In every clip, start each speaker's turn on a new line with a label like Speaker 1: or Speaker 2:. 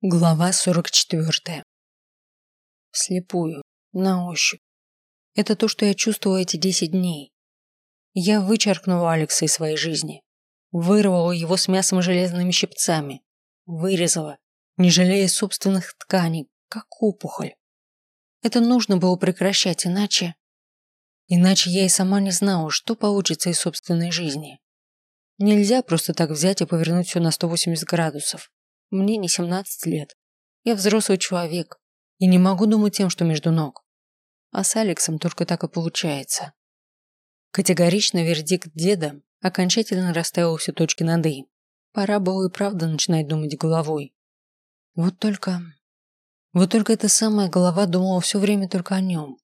Speaker 1: Глава 44. Вслепую, на ощупь. Это то, что я чувствовала эти 10 дней. Я вычеркнула Алекса из своей жизни. Вырвала его с мясом железными щипцами. Вырезала, не жалея собственных тканей, как опухоль. Это нужно было прекращать, иначе... Иначе я и сама не знала, что получится из собственной жизни. Нельзя просто так взять и повернуть все на 180 градусов. Мне не 17 лет. Я взрослый человек и не могу думать тем, что между ног. А с Алексом только так и получается. Категорично вердикт деда окончательно расставил все точки над «и». Пора было и правда начинать думать головой. Вот только... Вот только эта самая голова думала все время только о нем.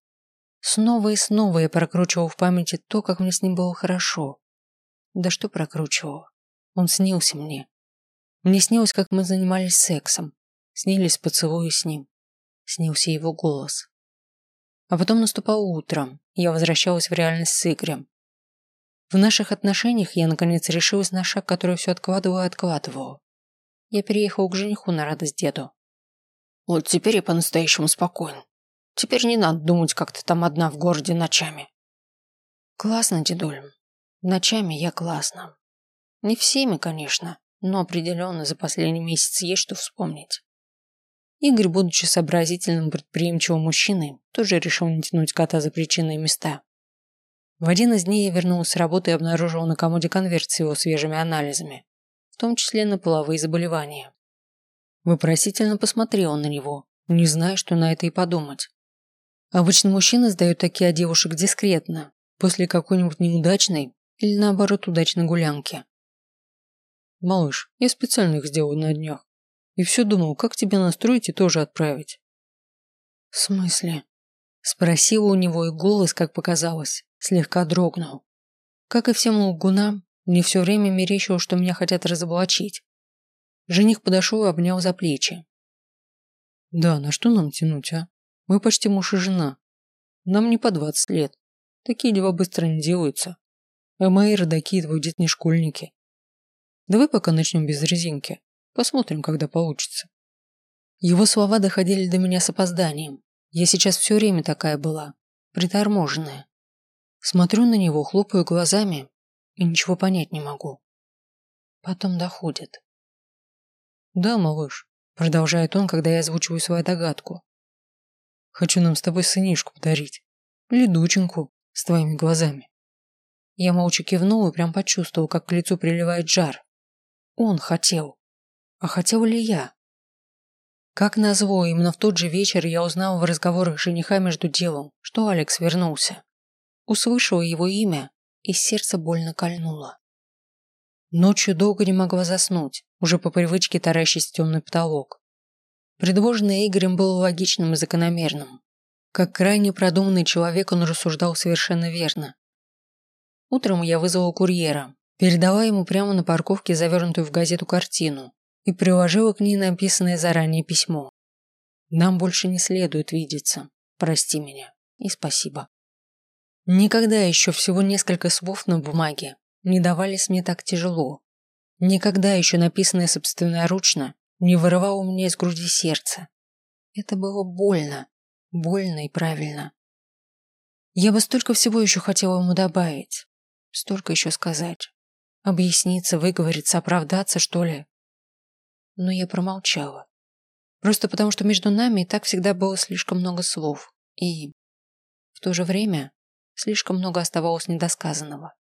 Speaker 1: Снова и снова я прокручивал в памяти то, как мне с ним было хорошо. Да что прокручивал? Он снился мне. Мне снилось, как мы занимались сексом. Снились поцелуи с ним. Снился его голос. А потом наступало утром, и я возвращалась в реальность с Игорем. В наших отношениях я наконец решилась на шаг, который все откладывала и откладывала. Я переехала к жениху на радость деду. Вот теперь я по-настоящему спокоен. Теперь не надо думать, как ты там одна в городе ночами. Классно, дедуль. Ночами я классно. Не всеми, конечно но определенно за последний месяц есть что вспомнить. Игорь, будучи сообразительным, предприимчивым мужчиной, тоже решил не тянуть кота за причинные места. В один из дней я вернулась с работы и обнаружила на комоде конверт с его свежими анализами, в том числе на половые заболевания. Вопросительно посмотрела на него, не зная, что на это и подумать. Обычно мужчины сдают такие о девушек дискретно, после какой-нибудь неудачной или наоборот удачной гулянки. Малыш, я специально их сделал на днях. И все думал, как тебя настроить и тоже отправить. В смысле? Спросила у него, и голос, как показалось, слегка дрогнул. Как и всем лгунам, мне все время мерещило, что меня хотят разоблачить. Жених подошел и обнял за плечи. Да, на что нам тянуть, а? Мы почти муж и жена. Нам не по двадцать лет. Такие дела быстро не делаются. А мои родаки твой дед не школьники. Давай пока начнем без резинки. Посмотрим, когда получится. Его слова доходили до меня с опозданием. Я сейчас все время такая была, приторможенная. Смотрю на него, хлопаю глазами и ничего понять не могу. Потом доходит. Да, малыш, продолжает он, когда я озвучиваю свою догадку. Хочу нам с тобой сынишку подарить. Ледученку с твоими глазами. Я молча кивнул и прям почувствовал, как к лицу приливает жар. Он хотел. А хотел ли я? Как назло, именно в тот же вечер я узнал в разговорах жениха между делом, что Алекс вернулся. Услышал его имя, и сердце больно кольнуло. Ночью долго не могла заснуть, уже по привычке таращить темный потолок. Предложенное Игорем было логичным и закономерным. Как крайне продуманный человек он рассуждал совершенно верно. Утром я вызвал курьера, передала ему прямо на парковке завернутую в газету картину и приложила к ней написанное заранее письмо. «Нам больше не следует видеться. Прости меня. И спасибо». Никогда еще всего несколько слов на бумаге не давались мне так тяжело. Никогда еще написанное собственноручно не вырывало у меня из груди сердце. Это было больно, больно и правильно. Я бы столько всего еще хотела ему добавить, столько еще сказать. Объясниться, выговориться, оправдаться, что ли? Но я промолчала. Просто потому, что между нами и так всегда было слишком много слов. И в то же время слишком много оставалось недосказанного.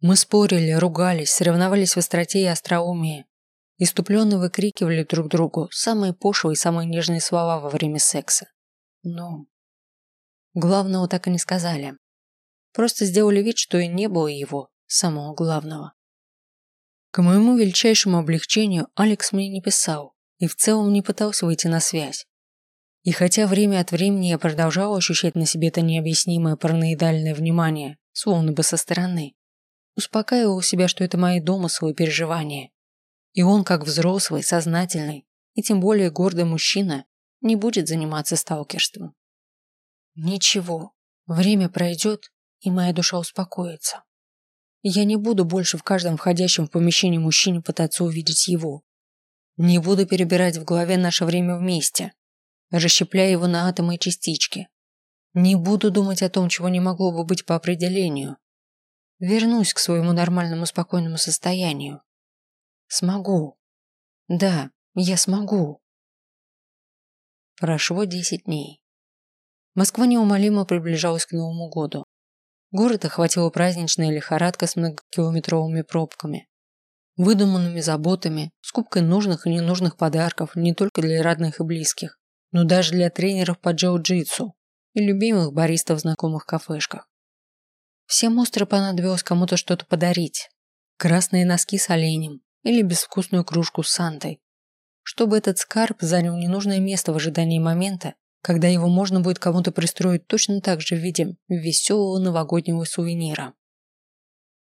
Speaker 1: Мы спорили, ругались, соревновались в остроте и остроумии. Иступленно выкрикивали друг другу самые пошлые и самые нежные слова во время секса. Но главного так и не сказали. Просто сделали вид, что и не было его, самого главного. К моему величайшему облегчению Алекс мне не писал и в целом не пытался выйти на связь. И хотя время от времени я продолжал ощущать на себе это необъяснимое параноидальное внимание, словно бы со стороны, успокаивал себя, что это мои домыслы и переживания. И он, как взрослый, сознательный и тем более гордый мужчина, не будет заниматься сталкерством. Ничего, время пройдет, и моя душа успокоится. Я не буду больше в каждом входящем в помещение мужчине пытаться увидеть его. Не буду перебирать в голове наше время вместе, расщепляя его на атомы и частички. Не буду думать о том, чего не могло бы быть по определению. Вернусь к своему нормальному спокойному состоянию. Смогу. Да, я смогу. Прошло десять дней. Москва неумолимо приближалась к Новому году. Город охватила праздничная лихорадка с многокилометровыми пробками, выдуманными заботами, скупкой нужных и ненужных подарков не только для родных и близких, но даже для тренеров по джиу-джитсу и любимых баристов в знакомых кафешках. Всем остро понадобилось кому-то что-то подарить. Красные носки с оленем или безвкусную кружку с Сантой. Чтобы этот скарб занял ненужное место в ожидании момента, когда его можно будет кому-то пристроить точно так же в виде веселого новогоднего сувенира.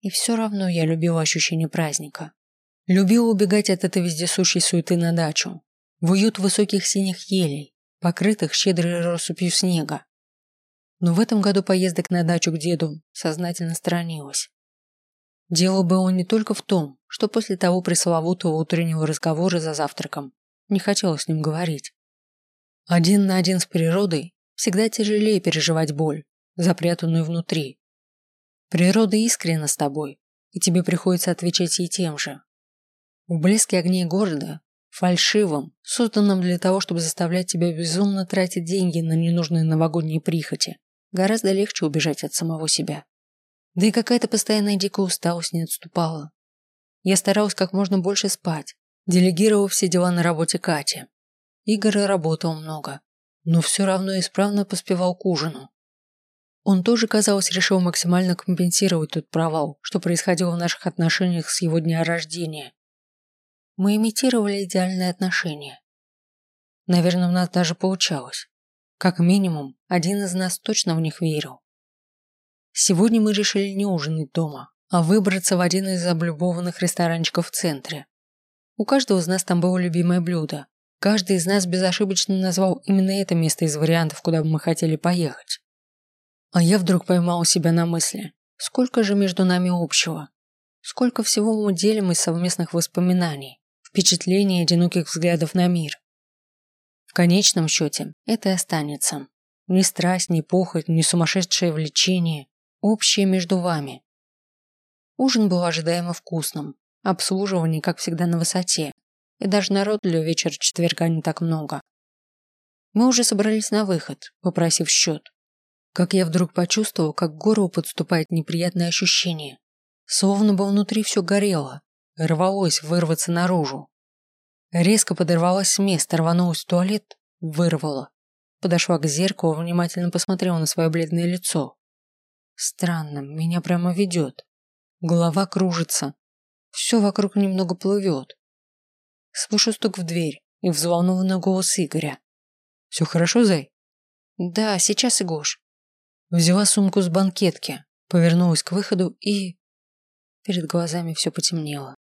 Speaker 1: И все равно я любила ощущение праздника. Любила убегать от этой вездесущей суеты на дачу, в уют высоких синих елей, покрытых щедрой россыпью снега. Но в этом году поездок на дачу к деду сознательно сторонилась. Дело было не только в том, что после того пресловутого утреннего разговора за завтраком не хотела с ним говорить. Один на один с природой всегда тяжелее переживать боль, запрятанную внутри. Природа искренна с тобой, и тебе приходится отвечать ей тем же. В блеске огней города, фальшивом, созданном для того, чтобы заставлять тебя безумно тратить деньги на ненужные новогодние прихоти, гораздо легче убежать от самого себя. Да и какая-то постоянная дикая усталость не отступала. Я старалась как можно больше спать, делегировав все дела на работе Кате. Игорь работал много, но все равно исправно поспевал к ужину. Он тоже, казалось, решил максимально компенсировать тот провал, что происходило в наших отношениях с его дня рождения. Мы имитировали идеальные отношения. Наверное, у нас даже получалось. Как минимум, один из нас точно в них верил. Сегодня мы решили не ужинать дома, а выбраться в один из облюбованных ресторанчиков в центре. У каждого из нас там было любимое блюдо, Каждый из нас безошибочно назвал именно это место из вариантов, куда бы мы хотели поехать. А я вдруг поймал себя на мысли, сколько же между нами общего. Сколько всего мы делим из совместных воспоминаний, впечатлений одиноких взглядов на мир. В конечном счете это и останется. Ни страсть, ни похоть, ни сумасшедшее влечение. Общее между вами. Ужин был ожидаемо вкусным. Обслуживание, как всегда, на высоте и даже народ для вечера четверга не так много. Мы уже собрались на выход, попросив счет. Как я вдруг почувствовал, как к горлу подступает неприятное ощущение. Словно бы внутри все горело, рвалось вырваться наружу. Резко подорвалась с места, рванулась в туалет, вырвала. Подошла к зеркалу, внимательно посмотрела на свое бледное лицо. Странно, меня прямо ведет. Голова кружится. Все вокруг немного плывет. Слышу стук в дверь и взволнованный голос Игоря. «Все хорошо, Зай?» «Да, сейчас, Игош». Взяла сумку с банкетки, повернулась к выходу и... Перед глазами все потемнело.